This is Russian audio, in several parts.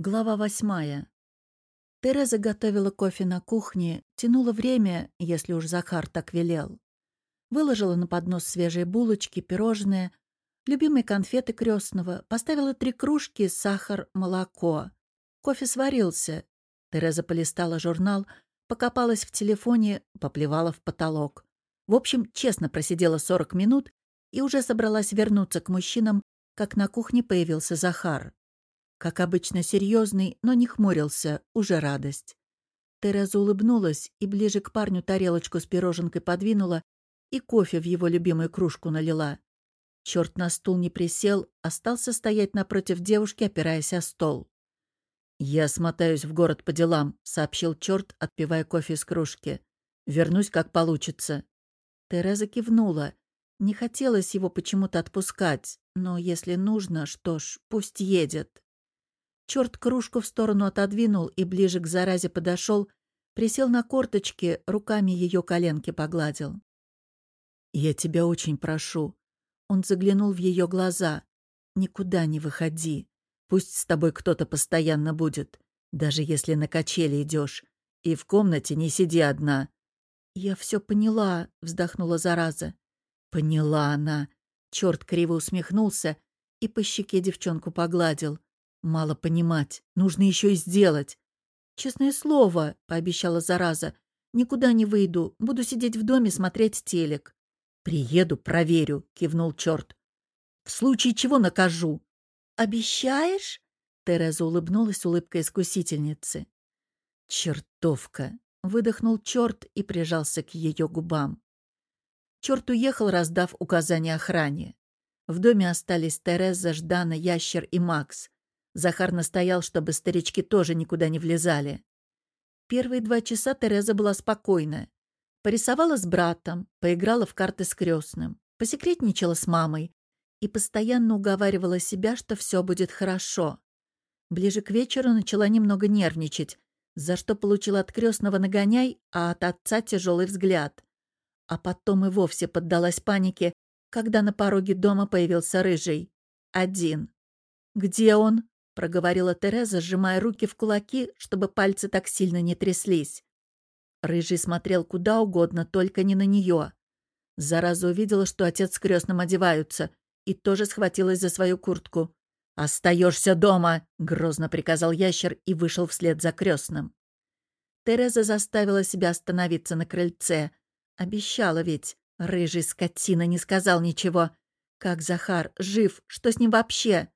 Глава восьмая. Тереза готовила кофе на кухне, тянула время, если уж Захар так велел. Выложила на поднос свежие булочки, пирожные, любимые конфеты крестного, поставила три кружки, сахар, молоко. Кофе сварился. Тереза полистала журнал, покопалась в телефоне, поплевала в потолок. В общем, честно просидела 40 минут и уже собралась вернуться к мужчинам, как на кухне появился Захар. Как обычно, серьезный, но не хмурился, уже радость. Тереза улыбнулась и ближе к парню тарелочку с пироженкой подвинула и кофе в его любимую кружку налила. Черт на стул не присел, остался стоять напротив девушки, опираясь о стол. «Я смотаюсь в город по делам», — сообщил черт, отпивая кофе из кружки. «Вернусь, как получится». Тереза кивнула. Не хотелось его почему-то отпускать, но если нужно, что ж, пусть едет. Черт кружку в сторону отодвинул и ближе к заразе подошел, присел на корточки, руками ее коленки погладил. «Я тебя очень прошу». Он заглянул в ее глаза. «Никуда не выходи. Пусть с тобой кто-то постоянно будет, даже если на качели идешь. И в комнате не сиди одна». «Я все поняла», — вздохнула зараза. «Поняла она». Черт криво усмехнулся и по щеке девчонку погладил. Мало понимать, нужно еще и сделать. Честное слово, пообещала зараза, никуда не выйду, буду сидеть в доме смотреть телек. Приеду, проверю, кивнул черт. В случае чего накажу. Обещаешь? Тереза улыбнулась улыбкой искусительницы. Чертовка! Выдохнул черт и прижался к ее губам. Черт уехал, раздав указания охране. В доме остались Тереза, Ждана, Ящер и Макс. Захар настоял, чтобы старички тоже никуда не влезали. Первые два часа Тереза была спокойна. Порисовала с братом, поиграла в карты с крестным, посекретничала с мамой и постоянно уговаривала себя, что все будет хорошо. Ближе к вечеру начала немного нервничать, за что получила от крестного нагоняй, а от отца тяжелый взгляд. А потом и вовсе поддалась панике, когда на пороге дома появился рыжий. Один. «Где он?» Проговорила Тереза, сжимая руки в кулаки, чтобы пальцы так сильно не тряслись. Рыжий смотрел куда угодно, только не на нее. Зараза увидела, что отец с крестным одеваются, и тоже схватилась за свою куртку. «Остаешься дома!» — грозно приказал ящер и вышел вслед за крестным. Тереза заставила себя остановиться на крыльце. Обещала ведь. Рыжий скотина не сказал ничего. Как Захар? Жив? Что с ним вообще?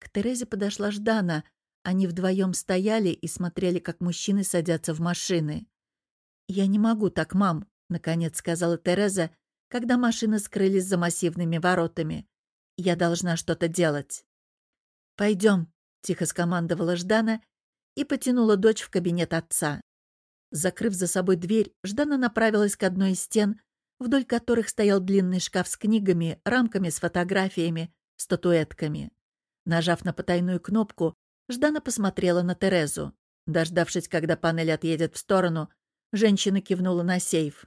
К Терезе подошла Ждана. Они вдвоем стояли и смотрели, как мужчины садятся в машины. «Я не могу так, мам», — наконец сказала Тереза, когда машины скрылись за массивными воротами. «Я должна что-то делать». «Пойдем», — тихо скомандовала Ждана и потянула дочь в кабинет отца. Закрыв за собой дверь, Ждана направилась к одной из стен, вдоль которых стоял длинный шкаф с книгами, рамками с фотографиями, статуэтками. Нажав на потайную кнопку, Ждана посмотрела на Терезу. Дождавшись, когда панель отъедет в сторону, женщина кивнула на сейф.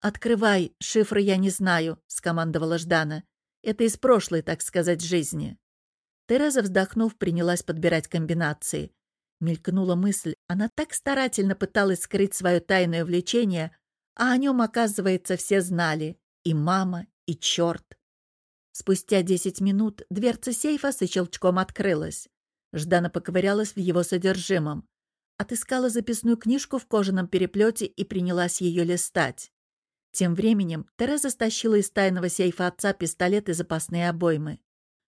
«Открывай, шифры я не знаю», — скомандовала Ждана. «Это из прошлой, так сказать, жизни». Тереза, вздохнув, принялась подбирать комбинации. Мелькнула мысль, она так старательно пыталась скрыть свое тайное влечение, а о нем, оказывается, все знали. И мама, и черт. Спустя десять минут дверца сейфа со щелчком открылась. Ждана поковырялась в его содержимом. Отыскала записную книжку в кожаном переплете и принялась ее листать. Тем временем Тереза стащила из тайного сейфа отца пистолет и запасные обоймы.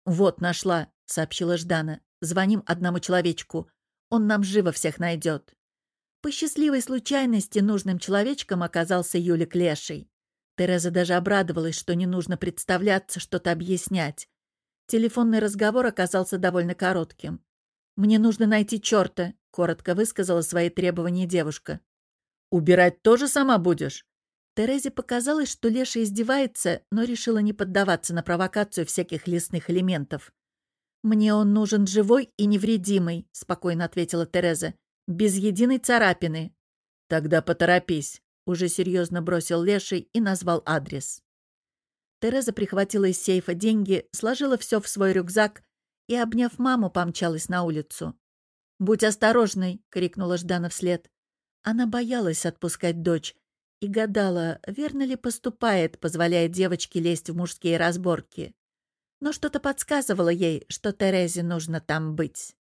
«Вот, нашла», — сообщила Ждана. «Звоним одному человечку. Он нам живо всех найдет». По счастливой случайности нужным человечком оказался Юлик Леший. Тереза даже обрадовалась, что не нужно представляться, что-то объяснять. Телефонный разговор оказался довольно коротким. «Мне нужно найти черта», — коротко высказала свои требования девушка. «Убирать тоже сама будешь?» Терезе показалось, что Леша издевается, но решила не поддаваться на провокацию всяких лесных элементов. «Мне он нужен живой и невредимый», — спокойно ответила Тереза. «Без единой царапины». «Тогда поторопись. Уже серьезно бросил Леший и назвал адрес. Тереза прихватила из сейфа деньги, сложила все в свой рюкзак и, обняв маму, помчалась на улицу. «Будь осторожной!» — крикнула Ждана вслед. Она боялась отпускать дочь и гадала, верно ли поступает, позволяя девочке лезть в мужские разборки. Но что-то подсказывало ей, что Терезе нужно там быть.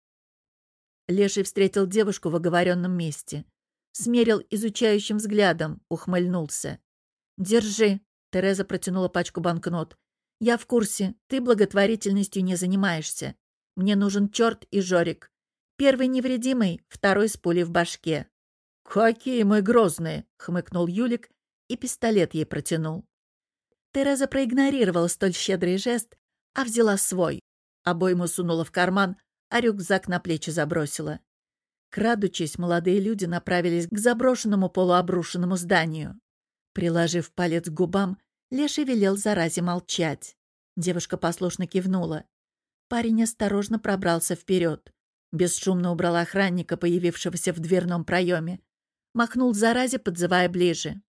Леший встретил девушку в оговоренном месте. Смерил изучающим взглядом, ухмыльнулся. «Держи», — Тереза протянула пачку банкнот. «Я в курсе, ты благотворительностью не занимаешься. Мне нужен черт и Жорик. Первый невредимый, второй с пулей в башке». «Какие мы грозные!» — хмыкнул Юлик и пистолет ей протянул. Тереза проигнорировала столь щедрый жест, а взяла свой. Обойму сунула в карман, а рюкзак на плечи забросила. Крадучись, молодые люди направились к заброшенному полуобрушенному зданию. Приложив палец к губам, Леший велел заразе молчать. Девушка послушно кивнула. Парень осторожно пробрался вперед. Бесшумно убрал охранника, появившегося в дверном проеме. Махнул заразе, подзывая ближе.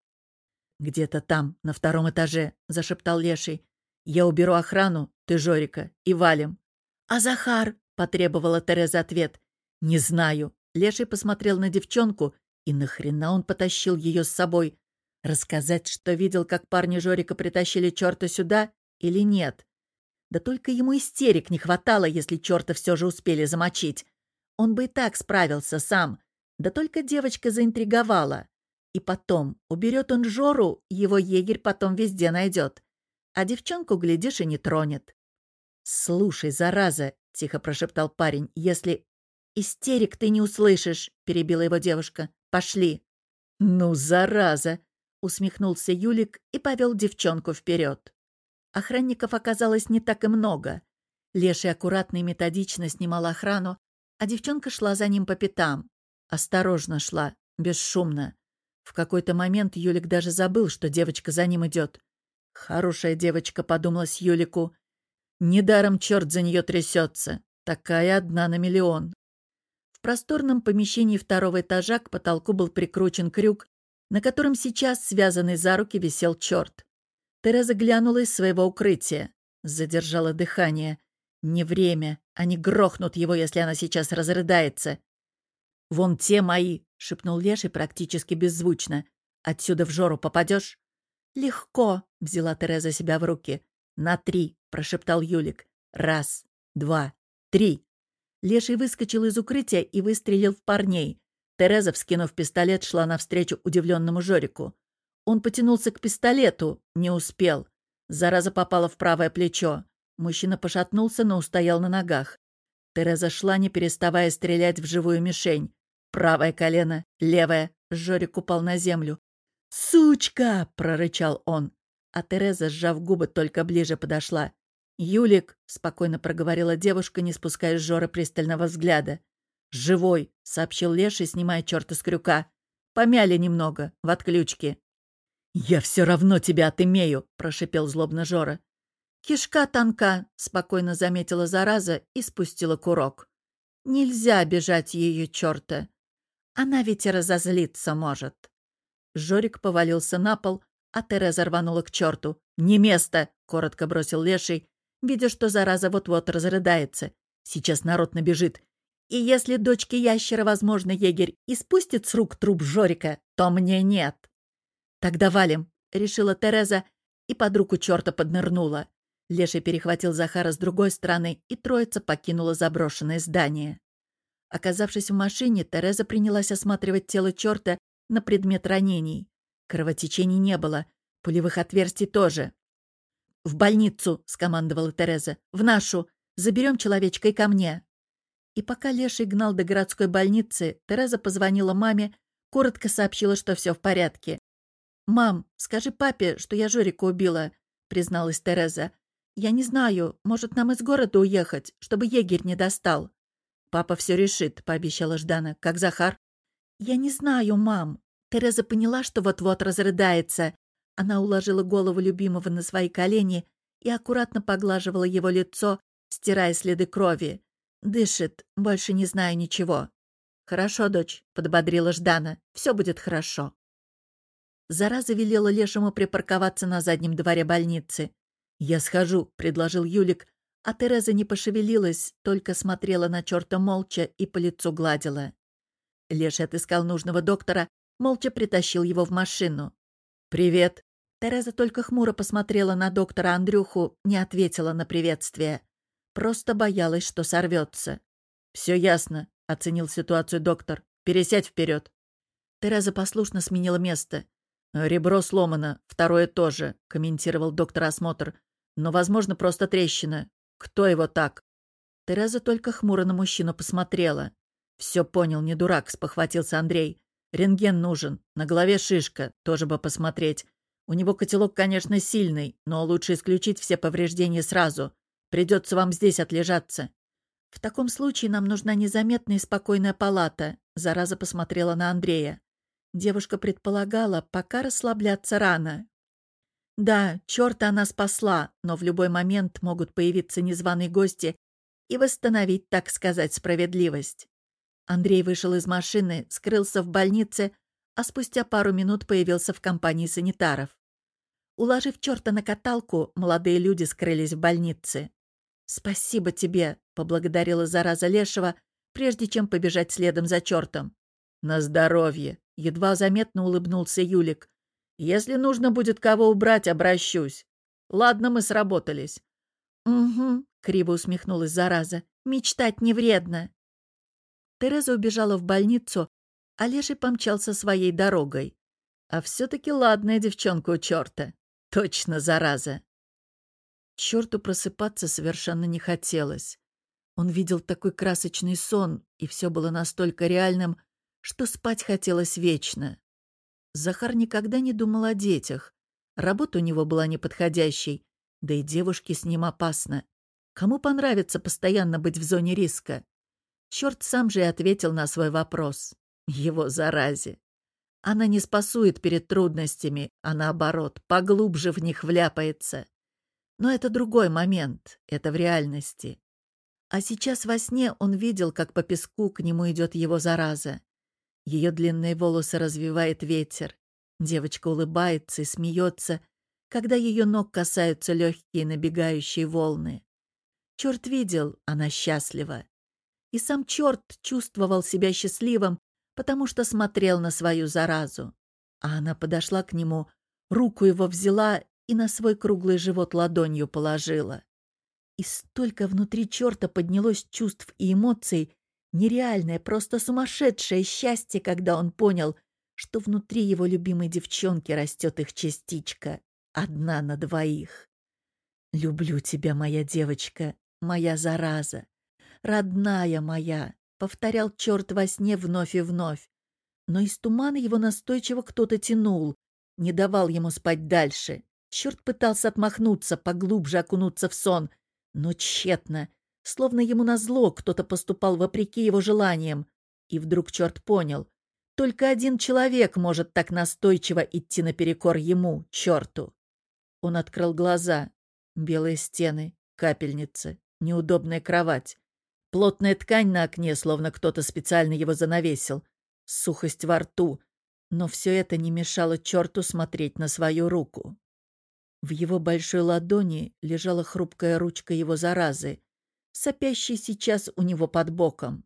«Где-то там, на втором этаже», — зашептал Леший. «Я уберу охрану, ты Жорика, и валим». «А Захар?» — потребовала Тереза ответ. «Не знаю». Леший посмотрел на девчонку, и нахрена он потащил ее с собой? Рассказать, что видел, как парни Жорика притащили черта сюда, или нет? Да только ему истерик не хватало, если черта все же успели замочить. Он бы и так справился сам. Да только девочка заинтриговала. И потом, уберет он Жору, его егерь потом везде найдет. А девчонку, глядишь, и не тронет. «Слушай, зараза!» — тихо прошептал парень. «Если...» «Истерик ты не услышишь!» — перебила его девушка. «Пошли!» «Ну, зараза!» — усмехнулся Юлик и повел девчонку вперед. Охранников оказалось не так и много. Леший аккуратно и методично снимал охрану, а девчонка шла за ним по пятам. Осторожно шла, бесшумно. В какой-то момент Юлик даже забыл, что девочка за ним идет. «Хорошая девочка», — подумалась Юлику. «Недаром черт за нее трясется. Такая одна на миллион». В просторном помещении второго этажа к потолку был прикручен крюк, на котором сейчас, связанный за руки, висел черт. Тереза глянула из своего укрытия. Задержала дыхание. Не время. Они грохнут его, если она сейчас разрыдается. «Вон те мои!» — шепнул Леший практически беззвучно. «Отсюда в Жору попадешь?» «Легко!» — взяла Тереза себя в руки. «На три!» — прошептал Юлик. «Раз, два, три!» Леший выскочил из укрытия и выстрелил в парней. Тереза, вскинув пистолет, шла навстречу удивленному Жорику. Он потянулся к пистолету, не успел. Зараза попала в правое плечо. Мужчина пошатнулся, но устоял на ногах. Тереза шла, не переставая стрелять в живую мишень. Правое колено, левое. Жорик упал на землю. «Сучка!» — прорычал он. А Тереза, сжав губы, только ближе подошла. «Юлик!» — спокойно проговорила девушка, не спуская с Жора пристального взгляда. «Живой!» — сообщил Леший, снимая черта с крюка. «Помяли немного, в отключке». «Я все равно тебя отымею!» — прошипел злобно Жора. «Кишка тонка», — спокойно заметила зараза и спустила курок. «Нельзя обижать ее черта. Она ведь и разозлиться может». Жорик повалился на пол, а Тереза рванула к черту. «Не место!» — коротко бросил Леший, видя, что зараза вот-вот разрыдается. «Сейчас народ набежит. И если дочке ящера, возможно, егерь и спустит с рук труп Жорика, то мне нет». «Тогда валим», — решила Тереза, и под руку черта поднырнула. Леший перехватил Захара с другой стороны, и троица покинула заброшенное здание. Оказавшись в машине, Тереза принялась осматривать тело черта на предмет ранений. Кровотечений не было, пулевых отверстий тоже. «В больницу!» — скомандовала Тереза. «В нашу! Заберем человечка и ко мне!» И пока Леший гнал до городской больницы, Тереза позвонила маме, коротко сообщила, что все в порядке. «Мам, скажи папе, что я Жорика убила», — призналась Тереза. «Я не знаю, может, нам из города уехать, чтобы егерь не достал». «Папа все решит», — пообещала Ждана. «Как Захар?» «Я не знаю, мам». Тереза поняла, что вот-вот разрыдается. Она уложила голову любимого на свои колени и аккуратно поглаживала его лицо, стирая следы крови. Дышит, больше не знаю ничего. «Хорошо, дочь», — подбодрила Ждана. «Все будет хорошо». Зараза велела Лешему припарковаться на заднем дворе больницы. «Я схожу», — предложил Юлик, А Тереза не пошевелилась, только смотрела на черта молча и по лицу гладила. Леша отыскал нужного доктора, молча притащил его в машину. «Привет!» Тереза только хмуро посмотрела на доктора Андрюху, не ответила на приветствие. Просто боялась, что сорвется. «Все ясно», — оценил ситуацию доктор. «Пересядь вперед». Тереза послушно сменила место. «Ребро сломано, второе тоже», — комментировал доктор осмотр. «Но, возможно, просто трещина. Кто его так?» Тереза только хмуро на мужчину посмотрела. «Все понял, не дурак», — спохватился Андрей. «Рентген нужен. На голове шишка. Тоже бы посмотреть. У него котелок, конечно, сильный, но лучше исключить все повреждения сразу. Придется вам здесь отлежаться». «В таком случае нам нужна незаметная и спокойная палата», — зараза посмотрела на Андрея. Девушка предполагала, пока расслабляться рано. Да, черта она спасла, но в любой момент могут появиться незваные гости и восстановить, так сказать, справедливость. Андрей вышел из машины, скрылся в больнице, а спустя пару минут появился в компании санитаров. Уложив черта на каталку, молодые люди скрылись в больнице. «Спасибо тебе», — поблагодарила зараза Лешего, прежде чем побежать следом за чертом. «На здоровье!» — едва заметно улыбнулся Юлик. «Если нужно будет кого убрать, обращусь. Ладно, мы сработались». «Угу», — криво усмехнулась зараза. «Мечтать не вредно». Тереза убежала в больницу, а Леший помчался своей дорогой. А все-таки ладная девчонка у черта. Точно, зараза. Черту просыпаться совершенно не хотелось. Он видел такой красочный сон, и все было настолько реальным, что спать хотелось вечно. Захар никогда не думал о детях. Работа у него была неподходящей, да и девушке с ним опасно. Кому понравится постоянно быть в зоне риска? Черт сам же и ответил на свой вопрос. Его заразе. Она не спасует перед трудностями, а наоборот, поглубже в них вляпается. Но это другой момент, это в реальности. А сейчас во сне он видел, как по песку к нему идет его зараза. Ее длинные волосы развивает ветер. Девочка улыбается и смеется, когда ее ног касаются легкие набегающие волны. Черт видел, она счастлива. И сам черт чувствовал себя счастливым, потому что смотрел на свою заразу. А она подошла к нему, руку его взяла и на свой круглый живот ладонью положила. И столько внутри черта поднялось чувств и эмоций, нереальное, просто сумасшедшее счастье, когда он понял, что внутри его любимой девчонки растет их частичка, одна на двоих. «Люблю тебя, моя девочка, моя зараза, родная моя, повторял черт во сне вновь и вновь. Но из тумана его настойчиво кто-то тянул, не давал ему спать дальше. Черт пытался отмахнуться, поглубже окунуться в сон, но тщетно. Словно ему назло кто-то поступал вопреки его желаниям. И вдруг черт понял. Только один человек может так настойчиво идти наперекор ему, черту. Он открыл глаза. Белые стены, капельница, неудобная кровать. Плотная ткань на окне, словно кто-то специально его занавесил. Сухость во рту. Но все это не мешало черту смотреть на свою руку. В его большой ладони лежала хрупкая ручка его заразы, сопящей сейчас у него под боком.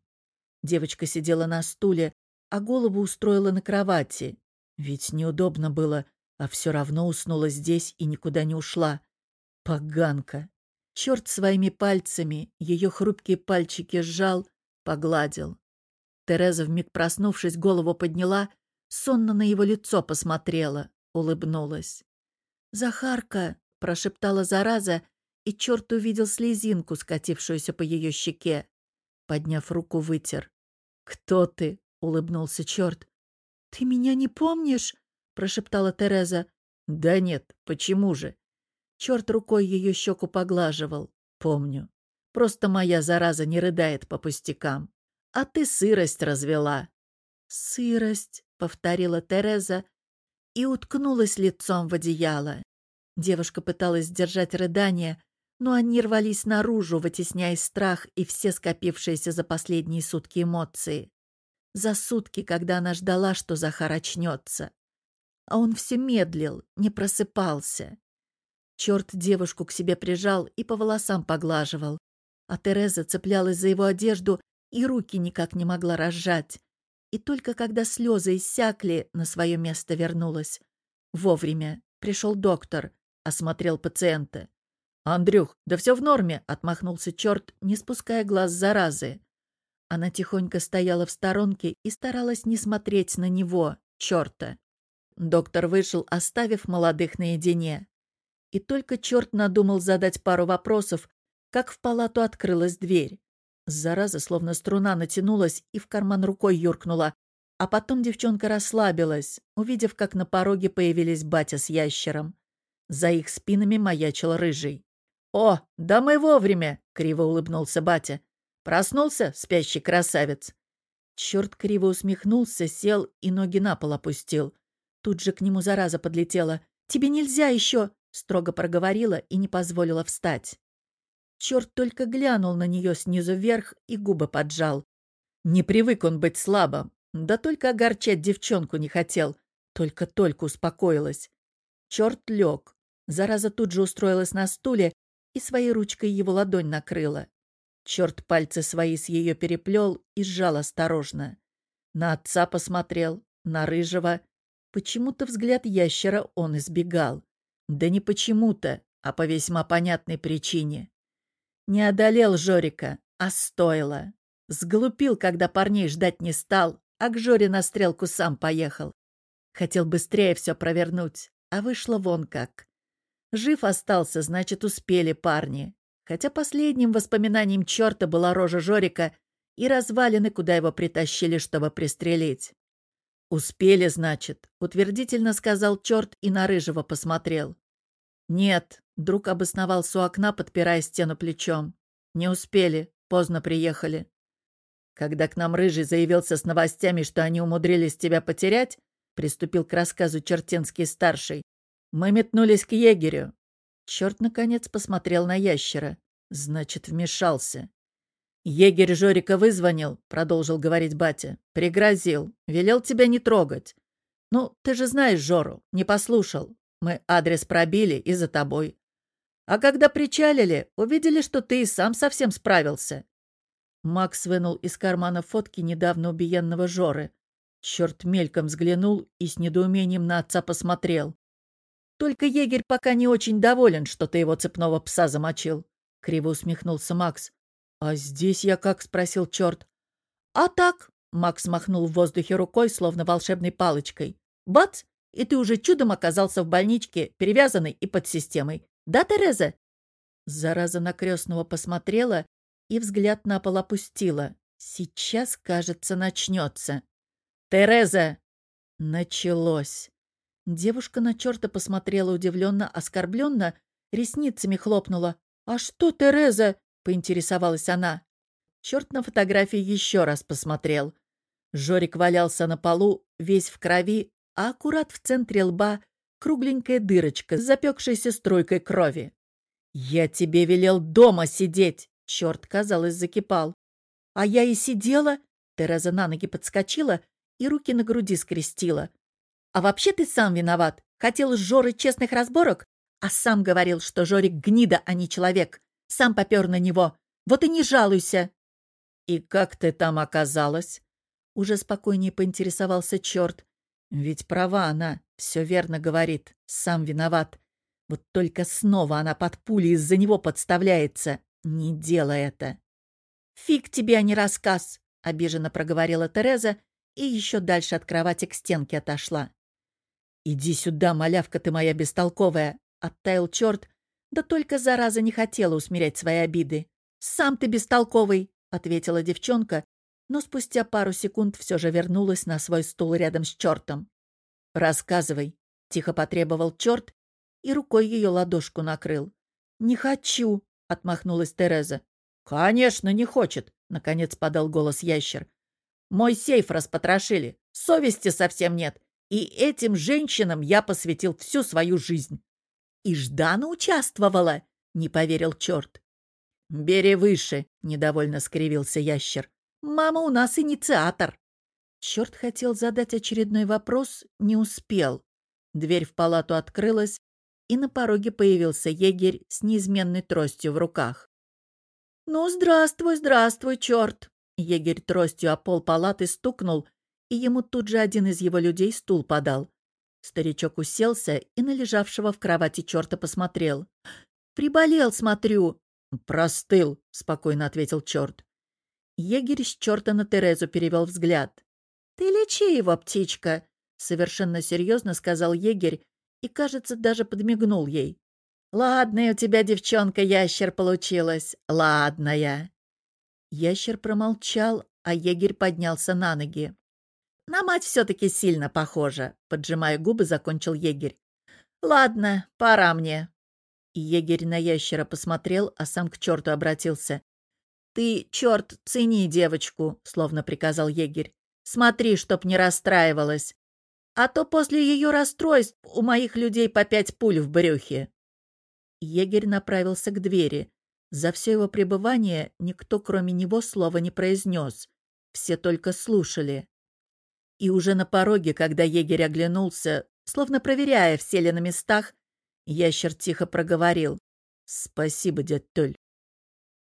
Девочка сидела на стуле, а голову устроила на кровати. Ведь неудобно было, а все равно уснула здесь и никуда не ушла. Поганка. Черт своими пальцами ее хрупкие пальчики сжал, погладил. Тереза, вмиг проснувшись, голову подняла, сонно на его лицо посмотрела, улыбнулась. «Захарка!» — прошептала зараза, и черт увидел слезинку, скатившуюся по ее щеке. Подняв руку, вытер. «Кто ты?» — улыбнулся черт. «Ты меня не помнишь?» — прошептала Тереза. «Да нет, почему же?» Черт рукой ее щеку поглаживал. Помню. Просто моя зараза не рыдает по пустякам. А ты сырость развела. «Сырость», — повторила Тереза и уткнулась лицом в одеяло. Девушка пыталась сдержать рыдания, но они рвались наружу, вытесняя страх и все скопившиеся за последние сутки эмоции. За сутки, когда она ждала, что Захар очнется. А он все медлил, не просыпался. Черт девушку к себе прижал и по волосам поглаживал. А Тереза цеплялась за его одежду и руки никак не могла разжать. И только когда слезы иссякли, на свое место вернулась. Вовремя. Пришел доктор, осмотрел пациента. «Андрюх, да все в норме!» — отмахнулся черт, не спуская глаз заразы. Она тихонько стояла в сторонке и старалась не смотреть на него, черта. Доктор вышел, оставив молодых наедине. И только черт надумал задать пару вопросов, как в палату открылась дверь. Зараза словно струна натянулась и в карман рукой юркнула. А потом девчонка расслабилась, увидев, как на пороге появились батя с ящером. За их спинами маячил рыжий. «О, да мы вовремя!» — криво улыбнулся батя. «Проснулся, спящий красавец?» Черт криво усмехнулся, сел и ноги на пол опустил. Тут же к нему зараза подлетела. «Тебе нельзя еще!» — строго проговорила и не позволила встать. Черт только глянул на нее снизу вверх и губы поджал. Не привык он быть слабым, да только огорчать девчонку не хотел. Только-только успокоилась. Черт лег. Зараза тут же устроилась на стуле и своей ручкой его ладонь накрыла. Черт пальцы свои с ее переплел и сжал осторожно. На отца посмотрел, на рыжего. Почему-то взгляд ящера он избегал. Да не почему-то, а по весьма понятной причине. Не одолел Жорика, а стоило. Сглупил, когда парней ждать не стал, а к Жоре на стрелку сам поехал. Хотел быстрее все провернуть, а вышло вон как. Жив остался, значит, успели парни. Хотя последним воспоминанием черта была рожа Жорика и развалины, куда его притащили, чтобы пристрелить. «Успели, значит», — утвердительно сказал черт и на Рыжего посмотрел. «Нет», — друг обосновался у окна, подпирая стену плечом. «Не успели, поздно приехали». «Когда к нам Рыжий заявился с новостями, что они умудрились тебя потерять», — приступил к рассказу Чертенский-старший, «мы метнулись к егерю. Черт, наконец, посмотрел на ящера. Значит, вмешался. «Егерь Жорика вызвонил», — продолжил говорить батя. «Пригрозил. Велел тебя не трогать. Ну, ты же знаешь Жору. Не послушал. Мы адрес пробили и за тобой. А когда причалили, увидели, что ты и сам совсем справился». Макс вынул из кармана фотки недавно убиенного Жоры. Черт мельком взглянул и с недоумением на отца посмотрел. Только егерь пока не очень доволен, что ты его цепного пса замочил. Криво усмехнулся Макс. А здесь я как? спросил черт. А так, Макс махнул в воздухе рукой, словно волшебной палочкой. Бац! И ты уже чудом оказался в больничке, перевязанный и под системой. Да, Тереза? Зараза на крестного посмотрела и взгляд на пол опустила. Сейчас, кажется, начнется. «Тереза!» Началось. Девушка на черта посмотрела удивленно, оскорбленно, ресницами хлопнула. «А что, Тереза?» — поинтересовалась она. Черт на фотографии еще раз посмотрел. Жорик валялся на полу, весь в крови, а аккурат в центре лба кругленькая дырочка с запекшейся струйкой крови. «Я тебе велел дома сидеть!» — черт, казалось, закипал. «А я и сидела!» — Тереза на ноги подскочила и руки на груди скрестила. А вообще ты сам виноват. Хотел с Жоры честных разборок, а сам говорил, что Жорик гнида, а не человек. Сам попер на него. Вот и не жалуйся. И как ты там оказалась? Уже спокойнее поинтересовался черт. Ведь права она, все верно говорит, сам виноват. Вот только снова она под пули из-за него подставляется. Не делай это. «Фиг тебе, а не рассказ!» — обиженно проговорила Тереза и еще дальше от кровати к стенке отошла. «Иди сюда, малявка ты моя бестолковая!» — оттаял черт, да только зараза не хотела усмирять свои обиды. «Сам ты бестолковый!» — ответила девчонка, но спустя пару секунд все же вернулась на свой стул рядом с чертом. «Рассказывай!» — тихо потребовал черт и рукой ее ладошку накрыл. «Не хочу!» — отмахнулась Тереза. «Конечно, не хочет!» — наконец подал голос ящер. «Мой сейф распотрошили. Совести совсем нет. И этим женщинам я посвятил всю свою жизнь. И Ждана участвовала, не поверил черт. «Бери выше», — недовольно скривился ящер. «Мама у нас инициатор». Черт хотел задать очередной вопрос, не успел. Дверь в палату открылась, и на пороге появился егерь с неизменной тростью в руках. «Ну, здравствуй, здравствуй, черт!» Егерь тростью о пол палаты стукнул, и ему тут же один из его людей стул подал. Старичок уселся и на лежавшего в кровати черта посмотрел. «Приболел, смотрю!» «Простыл», — спокойно ответил черт. Егерь с черта на Терезу перевел взгляд. «Ты лечи его, птичка!» — совершенно серьезно сказал егерь и, кажется, даже подмигнул ей. «Ладная у тебя, девчонка-ящер, получилась. Ладная». Ящер промолчал, а егерь поднялся на ноги. «На мать все-таки сильно похожа», — поджимая губы, закончил егерь. «Ладно, пора мне». егерь на ящера посмотрел, а сам к черту обратился. «Ты, черт, цени девочку», — словно приказал егерь. «Смотри, чтоб не расстраивалась. А то после ее расстройств у моих людей по пять пуль в брюхе». Егерь направился к двери. За все его пребывание никто, кроме него, слова не произнес. Все только слушали. И уже на пороге, когда егерь оглянулся, словно проверяя, все ли на местах, ящер тихо проговорил. «Спасибо, дядь Толь».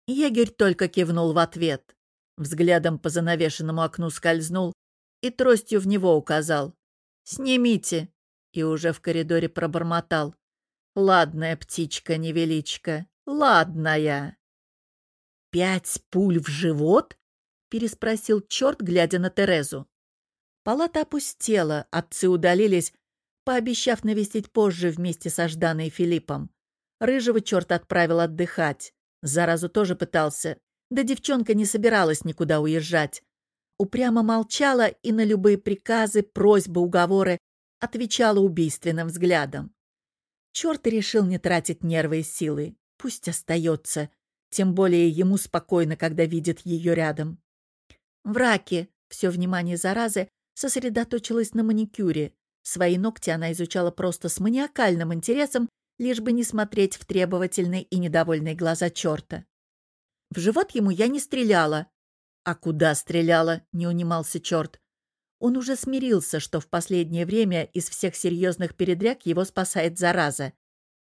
Егерь только кивнул в ответ. Взглядом по занавешенному окну скользнул и тростью в него указал. «Снимите!» И уже в коридоре пробормотал. «Ладная птичка-невеличка, ладная!» «Пять пуль в живот?» — переспросил черт, глядя на Терезу. Палата опустела, отцы удалились, пообещав навестить позже вместе со Жданой и Филиппом. Рыжего черт отправил отдыхать. Заразу тоже пытался. Да девчонка не собиралась никуда уезжать. Упрямо молчала и на любые приказы, просьбы, уговоры отвечала убийственным взглядом. Черт решил не тратить нервы и силы. Пусть остается. Тем более ему спокойно, когда видит ее рядом. В раке все внимание заразы сосредоточилось на маникюре. Свои ногти она изучала просто с маниакальным интересом лишь бы не смотреть в требовательные и недовольные глаза черта. В живот ему я не стреляла. А куда стреляла, не унимался черт. Он уже смирился, что в последнее время из всех серьезных передряг его спасает зараза.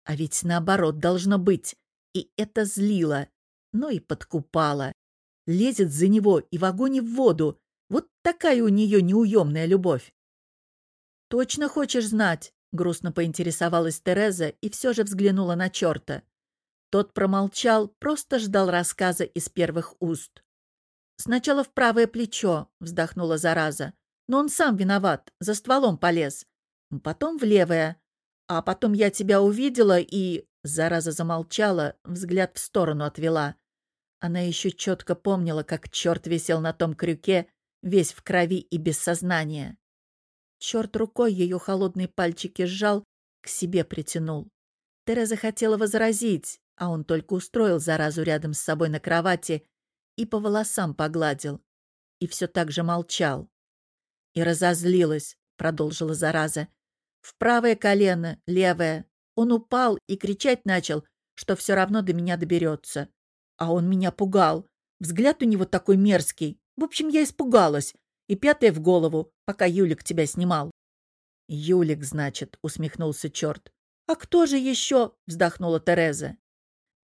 А ведь наоборот должно быть. И это злило, но и подкупало. Лезет за него и в огонь и в воду. Вот такая у нее неуемная любовь. «Точно хочешь знать?» Грустно поинтересовалась Тереза и все же взглянула на черта. Тот промолчал, просто ждал рассказа из первых уст. «Сначала в правое плечо», — вздохнула зараза. «Но он сам виноват, за стволом полез. Потом в левое. А потом я тебя увидела и...» Зараза замолчала, взгляд в сторону отвела. Она еще четко помнила, как черт висел на том крюке, весь в крови и без сознания. Черт рукой ее холодные пальчики сжал, к себе притянул. Тереза хотела возразить, а он только устроил заразу рядом с собой на кровати и по волосам погладил. И все так же молчал. И разозлилась, продолжила зараза. В правое колено, левое. Он упал и кричать начал, что все равно до меня доберется. А он меня пугал. Взгляд у него такой мерзкий. В общем, я испугалась и пятое в голову, пока Юлик тебя снимал. «Юлик, значит», — усмехнулся черт. «А кто же еще?» — вздохнула Тереза.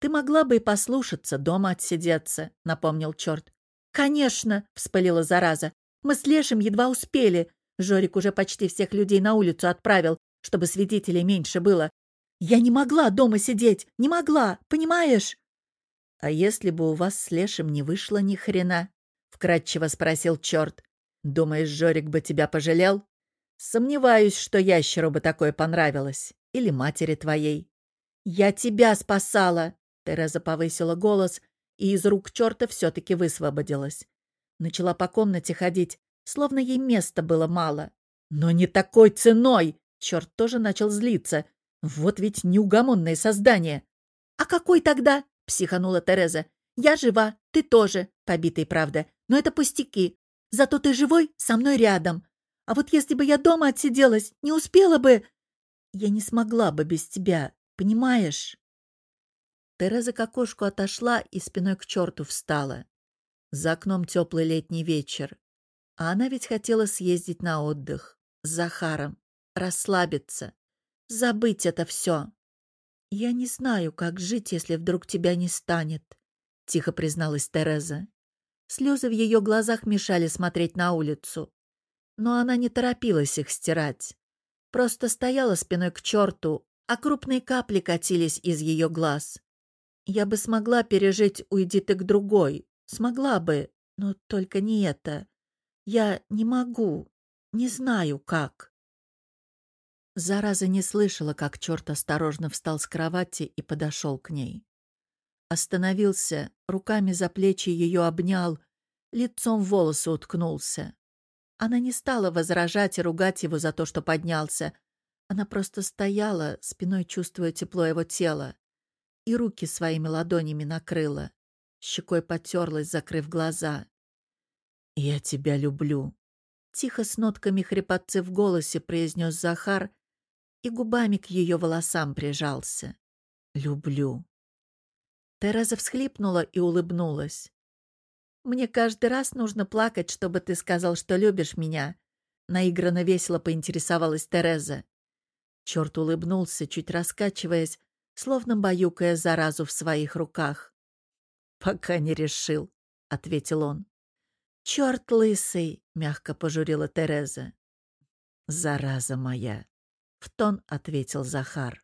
«Ты могла бы и послушаться, дома отсидеться», — напомнил черт. «Конечно», — вспылила зараза. «Мы с Лешим едва успели. Жорик уже почти всех людей на улицу отправил, чтобы свидетелей меньше было. Я не могла дома сидеть, не могла, понимаешь?» «А если бы у вас с Лешим не вышло ни хрена?» — вкратчиво спросил черт. Думаешь, Жорик бы тебя пожалел? Сомневаюсь, что ящеру бы такое понравилось. Или матери твоей. Я тебя спасала! Тереза повысила голос и из рук черта все-таки высвободилась. Начала по комнате ходить, словно ей места было мало. Но не такой ценой! Черт тоже начал злиться. Вот ведь неугомонное создание. «А какой тогда?» — психанула Тереза. «Я жива, ты тоже, побитый, правда. Но это пустяки. Зато ты живой, со мной рядом. А вот если бы я дома отсиделась, не успела бы... Я не смогла бы без тебя, понимаешь?» Тереза к окошку отошла и спиной к черту встала. За окном теплый летний вечер. А она ведь хотела съездить на отдых. С Захаром. Расслабиться. Забыть это все. «Я не знаю, как жить, если вдруг тебя не станет», — тихо призналась Тереза. Слезы в ее глазах мешали смотреть на улицу. Но она не торопилась их стирать. Просто стояла спиной к черту, а крупные капли катились из ее глаз. Я бы смогла пережить «Уйди ты к другой». Смогла бы, но только не это. Я не могу, не знаю как. Зараза не слышала, как черт осторожно встал с кровати и подошел к ней. Остановился, руками за плечи ее обнял, лицом в волосы уткнулся. Она не стала возражать и ругать его за то, что поднялся. Она просто стояла, спиной чувствуя тепло его тела, и руки своими ладонями накрыла. Щекой потерлась, закрыв глаза. «Я тебя люблю», — тихо с нотками хрипотцы в голосе произнес Захар и губами к ее волосам прижался. «Люблю». Тереза всхлипнула и улыбнулась. «Мне каждый раз нужно плакать, чтобы ты сказал, что любишь меня», — наигранно весело поинтересовалась Тереза. Черт улыбнулся, чуть раскачиваясь, словно баюкая заразу в своих руках. «Пока не решил», — ответил он. «Черт лысый!» — мягко пожурила Тереза. «Зараза моя!» — в тон ответил Захар.